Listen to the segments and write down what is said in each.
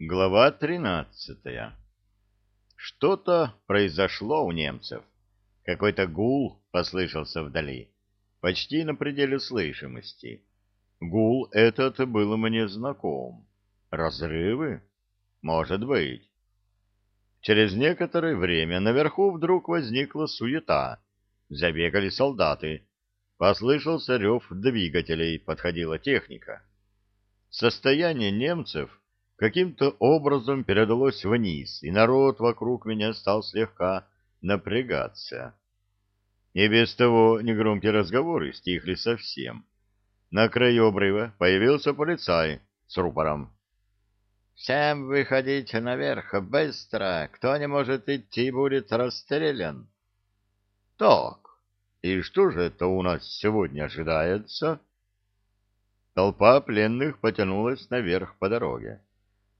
Глава тринадцатая. Что-то произошло у немцев. Какой-то гул послышался вдали, почти на пределе слышимости. Гул этот был мне знаком. Разрывы? Может быть. Через некоторое время наверху вдруг возникла суета. Забегали солдаты. Послышался рев двигателей, подходила техника. Состояние немцев каким-то образом передалось вниз, и народ вокруг меня стал слегка напрягаться. И без того негромкие разговоры стихли совсем. На краю обрыва появился полицай с рупором. «Всем выходить наверх, быстро! Кто не может идти, будет расстрелян!» «Так, и что же это у нас сегодня ожидается?» Толпа пленных потянулась наверх по дороге.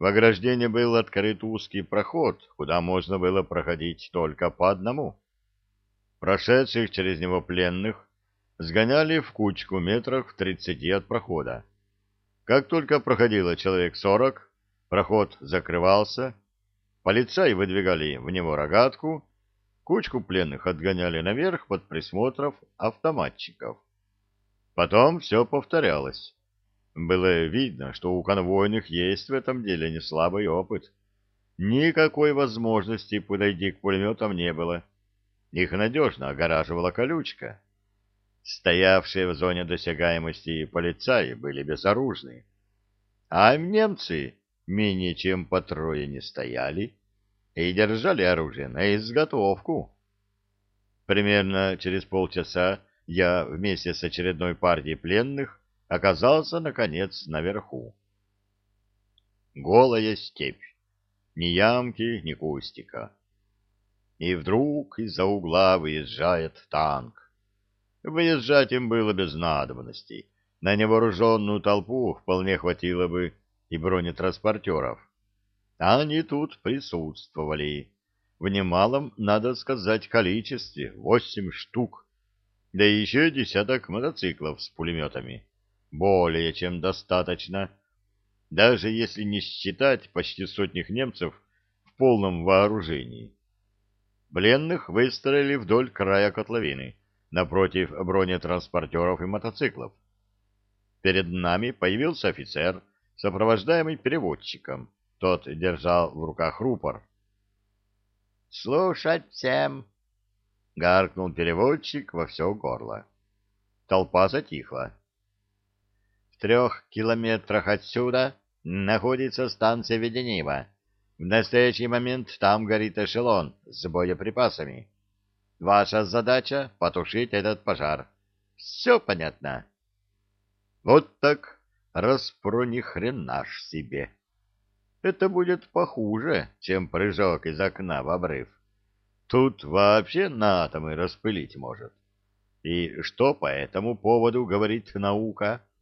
В ограждении был открыт узкий проход, куда можно было проходить только по одному. Прошедших через него пленных сгоняли в кучку метрах в тридцати от прохода. Как только проходило человек сорок, проход закрывался, полицаи выдвигали в него рогатку, кучку пленных отгоняли наверх под присмотров автоматчиков. Потом все повторялось. Было видно, что у конвойных есть в этом деле не слабый опыт. Никакой возможности подойти к пулеметам не было. Их надежно огораживала колючка. Стоявшие в зоне досягаемости полицаи были безоружны. А немцы менее чем по трое не стояли и держали оружие на изготовку. Примерно через полчаса я вместе с очередной партией пленных оказался, наконец, наверху. Голая степь, ни ямки, ни кустика. И вдруг из-за угла выезжает танк. Выезжать им было без надобности. На невооруженную толпу вполне хватило бы и бронетранспортеров. А они тут присутствовали. В немалом, надо сказать, количестве, восемь штук. Да еще десяток мотоциклов с пулеметами более чем достаточно, даже если не считать почти сотних немцев в полном вооружении. Пленных выстроили вдоль края котловины, напротив бронетранспортеров и мотоциклов. Перед нами появился офицер, сопровождаемый переводчиком. Тот держал в руках рупор. «Слушать всем!» — гаркнул переводчик во все горло. Толпа затихла трех километрах отсюда находится станция Веденева. В настоящий момент там горит эшелон с боеприпасами. Ваша задача — потушить этот пожар. Все понятно? Вот так хренаш себе. Это будет похуже, чем прыжок из окна в обрыв. Тут вообще на атомы распылить может. И что по этому поводу говорит наука? —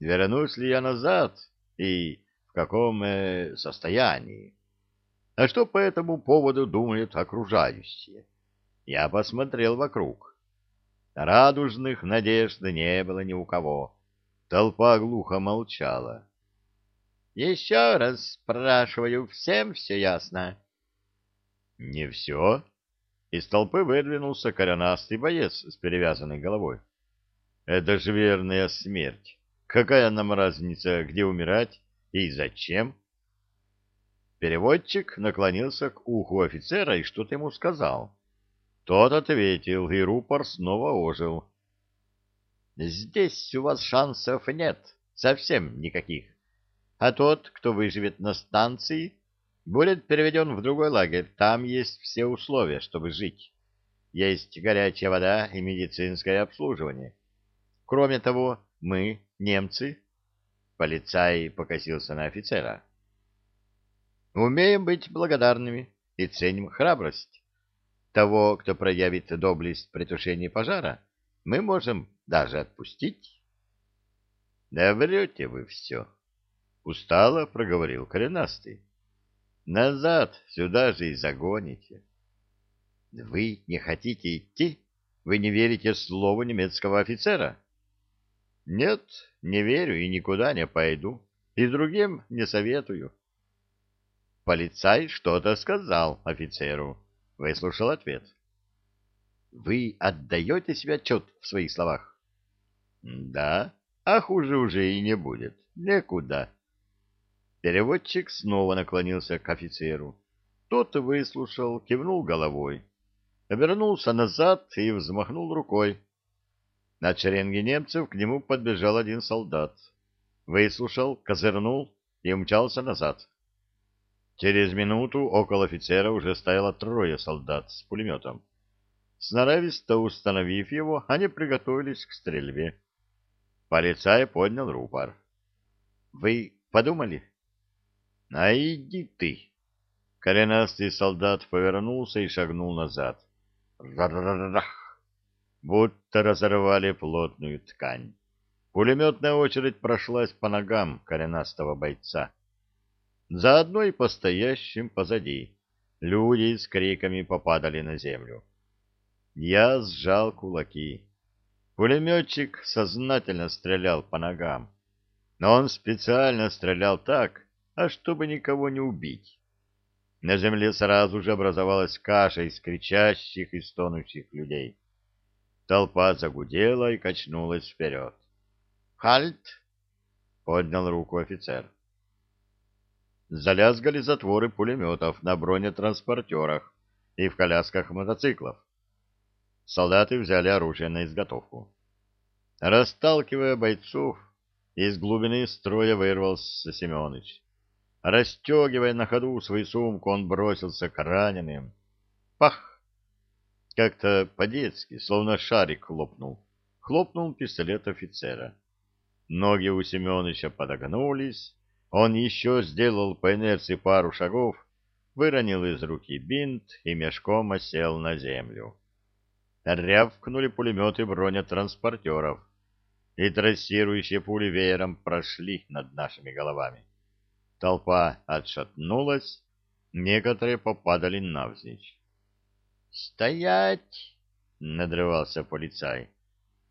вернусь ли я назад и в каком э, состоянии. А что по этому поводу думают окружающие? Я посмотрел вокруг. Радужных надежд не было ни у кого. Толпа глухо молчала. — Еще раз спрашиваю, всем все ясно? — Не все. Из толпы выдвинулся коренастый боец с перевязанной головой. — Это же верная смерть. Какая нам разница, где умирать и зачем? Переводчик наклонился к уху офицера и что-то ему сказал. Тот ответил, и рупор снова ожил. «Здесь у вас шансов нет, совсем никаких. А тот, кто выживет на станции, будет переведен в другой лагерь. Там есть все условия, чтобы жить. Есть горячая вода и медицинское обслуживание. Кроме того, мы, немцы, полицай покосился на офицера, умеем быть благодарными и ценим храбрость. Того, кто проявит доблесть при тушении пожара, мы можем даже отпустить. — Да врете вы все, — устало проговорил коренастый. — Назад сюда же и загоните. — Вы не хотите идти? Вы не верите слову немецкого офицера? — нет, не верю и никуда не пойду, и другим не советую. полицай что-то сказал офицеру. Выслушал ответ. Вы отдаете себе отчет в своих словах? Да, а хуже уже и не будет. Некуда. Переводчик снова наклонился к офицеру. Тот выслушал, кивнул головой, обернулся назад и взмахнул рукой. На шеренге немцев к нему подбежал один солдат. Выслушал, козырнул и умчался назад. Через минуту около офицера уже стояло трое солдат с пулеметом. Сноровисто установив его, они приготовились к стрельбе. Полицай поднял рупор. — Вы подумали? — А иди ты! Коренастый солдат повернулся и шагнул назад. Рах! Будто разорвали плотную ткань. Пулеметная очередь прошлась по ногам коренастого бойца. Заодно и по стоящим позади. Люди с криками попадали на землю. Я сжал кулаки. Пулеметчик сознательно стрелял по ногам. Но он специально стрелял так, а чтобы никого не убить. На земле сразу же образовалась каша из кричащих и стонущих людей. Толпа загудела и качнулась вперед. «Хальт!» — поднял руку офицер. Залязгали затворы пулеметов на бронетранспортерах и в колясках мотоциклов. Солдаты взяли оружие на изготовку. Расталкивая бойцов, из глубины строя вырвался Семенович. Расстегивая на ходу свою сумку, он бросился к раненым. Пах! Как-то по-детски, словно шарик хлопнул. Хлопнул пистолет офицера. Ноги у Семеновича подогнулись, он еще сделал по инерции пару шагов, выронил из руки бинт и мешком осел на землю. Рявкнули пулеметы бронетранспортеров, и трассирующие пули веером прошли над нашими головами. Толпа отшатнулась, некоторые попадали навзничь. «Стоять!» — надрывался полицай.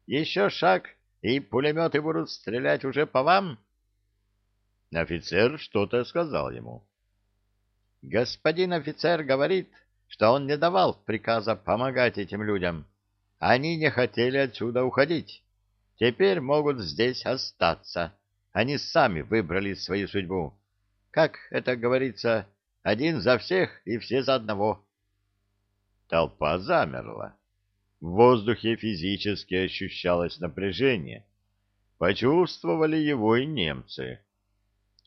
«Еще шаг, и пулеметы будут стрелять уже по вам!» Офицер что-то сказал ему. «Господин офицер говорит, что он не давал приказа помогать этим людям. Они не хотели отсюда уходить. Теперь могут здесь остаться. Они сами выбрали свою судьбу. Как это говорится, один за всех и все за одного». Толпа замерла. В воздухе физически ощущалось напряжение. Почувствовали его и немцы.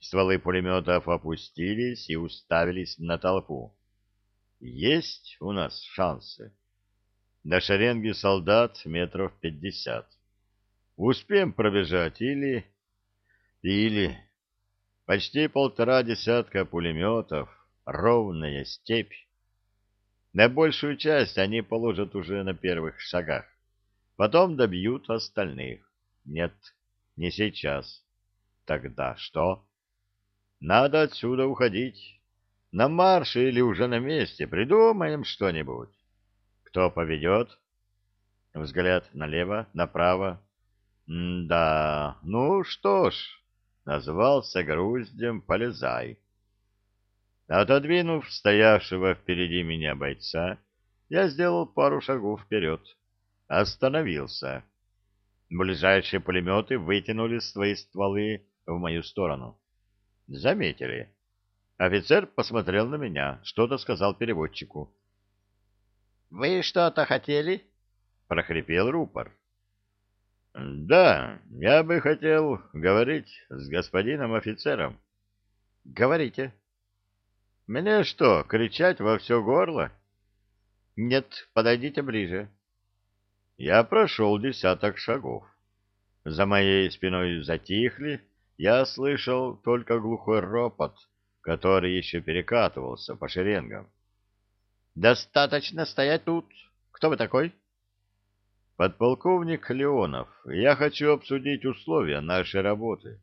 Стволы пулеметов опустились и уставились на толпу. Есть у нас шансы. До шеренги солдат метров пятьдесят. Успеем пробежать или... Или... Почти полтора десятка пулеметов, ровная степь. На большую часть они положат уже на первых шагах. Потом добьют остальных. Нет, не сейчас. Тогда что? Надо отсюда уходить. На марше или уже на месте придумаем что-нибудь. Кто поведет? Взгляд налево, направо. М да, ну что ж, назвался груздем, полезай. Отодвинув стоявшего впереди меня бойца, я сделал пару шагов вперед. Остановился. Ближайшие пулеметы вытянули свои стволы в мою сторону. Заметили. Офицер посмотрел на меня, что-то сказал переводчику. — Вы что-то хотели? — прохрипел рупор. — Да, я бы хотел говорить с господином офицером. — Говорите. — Мне что, кричать во все горло? — Нет, подойдите ближе. Я прошел десяток шагов. За моей спиной затихли, я слышал только глухой ропот, который еще перекатывался по шеренгам. «Достаточно стоять тут. Кто вы такой?» «Подполковник Леонов. Я хочу обсудить условия нашей работы».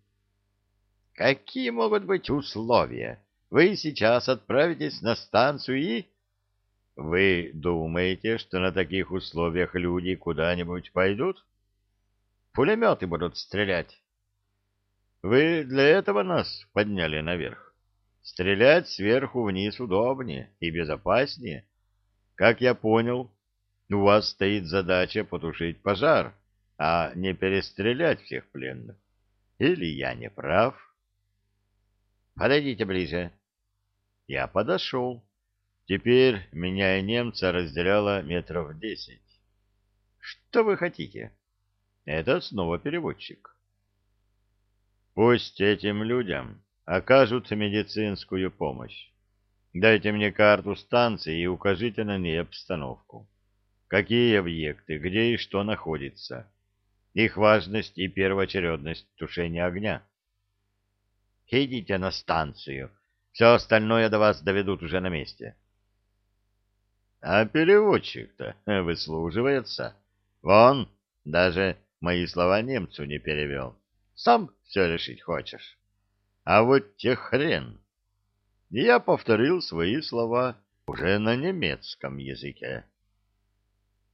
«Какие могут быть условия? Вы сейчас отправитесь на станцию и...» «Вы думаете, что на таких условиях люди куда-нибудь пойдут?» «Пулеметы будут стрелять». Вы для этого нас подняли наверх? Стрелять сверху вниз удобнее и безопаснее. Как я понял, у вас стоит задача потушить пожар, а не перестрелять всех пленных. Или я не прав? Подойдите ближе. Я подошел. Теперь меня и немца разделяло метров десять. Что вы хотите? Это снова переводчик. Пусть этим людям окажут медицинскую помощь. Дайте мне карту станции и укажите на ней обстановку. Какие объекты, где и что находится. Их важность и первоочередность тушения огня. Идите на станцию. Все остальное до вас доведут уже на месте. А переводчик-то выслуживается. Вон, даже мои слова немцу не перевел. Сам все решить хочешь. А вот те хрен. Я повторил свои слова уже на немецком языке.